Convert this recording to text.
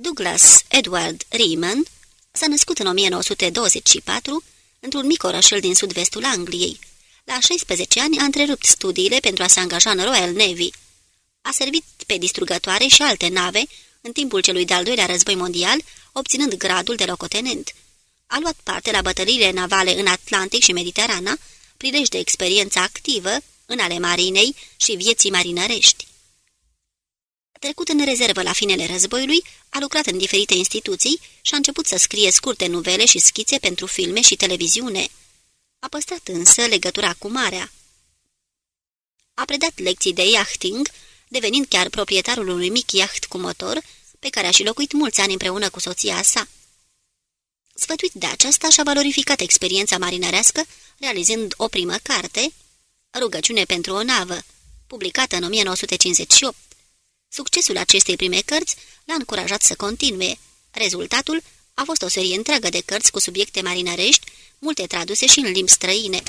Douglas Edward Riemann s-a născut în 1924 într-un mic orășel din sud-vestul Angliei. La 16 ani a întrerupt studiile pentru a se angaja în Royal Navy. A servit pe distrugătoare și alte nave în timpul celui de-al doilea război mondial, obținând gradul de locotenent. A luat parte la bătăliile navale în Atlantic și Mediterana, prilej de experiență activă în ale marinei și vieții marinărești. Trecut în rezervă la finele războiului, a lucrat în diferite instituții și a început să scrie scurte nuvele și schițe pentru filme și televiziune. A păstrat însă legătura cu marea. A predat lecții de yachting, devenind chiar proprietarul unui mic yacht cu motor, pe care a și locuit mulți ani împreună cu soția sa. Sfătuit de aceasta, și-a valorificat experiența marinărească, realizând o primă carte, Rugăciune pentru o navă, publicată în 1958. Succesul acestei prime cărți l-a încurajat să continue. Rezultatul a fost o serie întreagă de cărți cu subiecte marinărești, multe traduse și în limbi străine.